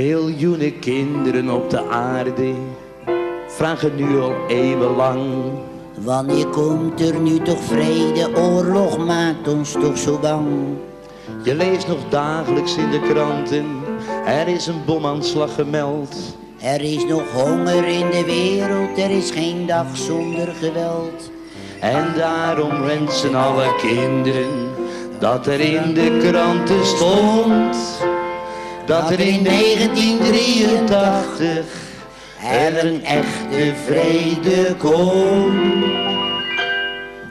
Miljoenen kinderen op de aarde vragen nu al eeuwenlang. Wanneer komt er nu toch vrede? Oorlog maakt ons toch zo bang. Je leest nog dagelijks in de kranten, er is een bomaanslag gemeld. Er is nog honger in de wereld, er is geen dag zonder geweld. En daarom wensen alle kinderen dat er in de kranten stond dat er in 1983 er een echte vrede komt.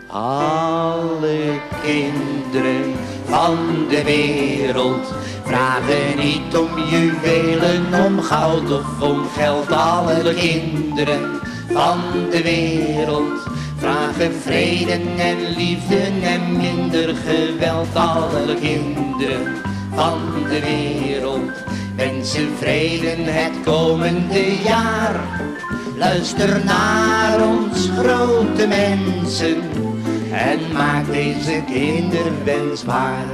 Alle kinderen van de wereld vragen niet om juwelen, om goud of om geld. Alle kinderen van de wereld vragen vrede en liefde en minder geweld. Alle kinderen van de wereld wensen vrede het komende jaar. Luister naar ons grote mensen en maak deze kinderwens waar.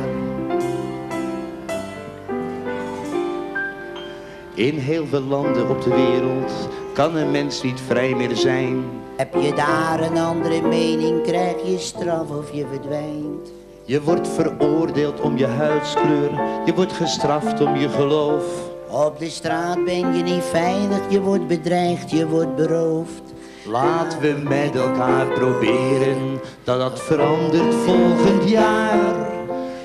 In heel veel landen op de wereld kan een mens niet vrij meer zijn. Heb je daar een andere mening, krijg je straf of je verdwijnt. Je wordt veroordeeld om je huidskleur, je wordt gestraft om je geloof. Op de straat ben je niet veilig, je wordt bedreigd, je wordt beroofd. Laten we met elkaar proberen dat dat verandert volgend jaar.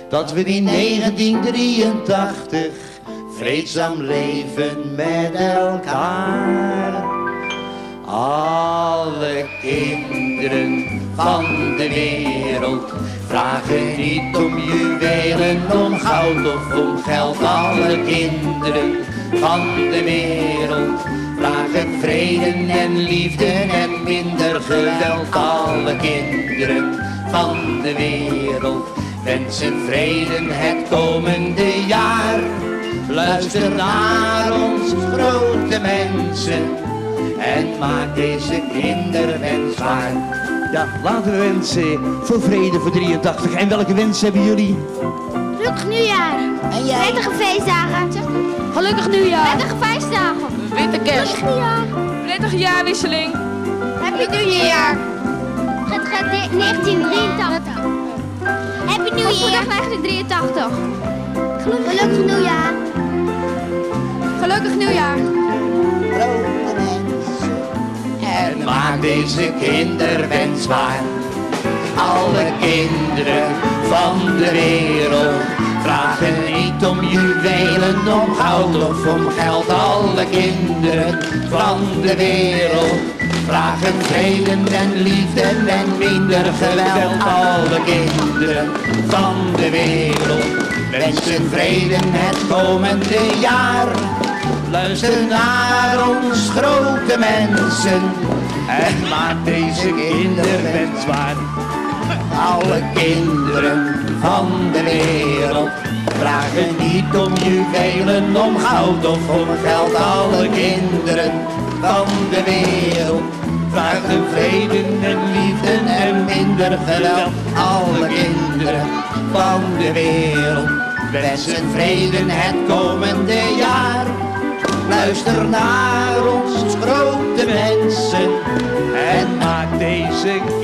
Dat we in 1983 vreedzaam leven met elkaar. Alle kinderen van de wereld vragen niet om juwelen, om goud of om geld. Alle kinderen van de wereld vragen vrede en liefde en minder geweld. Alle kinderen van de wereld wensen vrede het komende jaar. Luister naar ons grote mensen en maak deze kinderwens waar. Ja, laten we wensen voor vrede voor 83. En welke wens hebben jullie? Gelukkig nieuwjaar. En jij? Prettige feestdagen. Gelukkig nieuwjaar. Prettige feestdagen. Witte kerst. Gelukkig nieuwjaar. Prettige jaarwisseling. Happy nieuwjaar. Prettige de- 1983. Happy nieuwjaar. 1983. Gelukkig nieuwjaar. Gelukkig nieuwjaar. Deze kinderwens waar. Alle kinderen van de wereld vragen niet om juwelen, om goud of om geld. Alle kinderen van de wereld vragen vrede en liefde en minder geweld. Alle kinderen van de wereld wensen vrede het komende jaar. Luister naar ons grote mensen en maak deze kinderwens waar. Alle kinderen van de wereld vragen niet om juwelen, om goud of om geld. Alle kinderen van de wereld vragen vrede en liefde geweld. Alle kinderen van de wereld wensen vrede het komende jaar. Luister naar ons grote mensen en maak deze.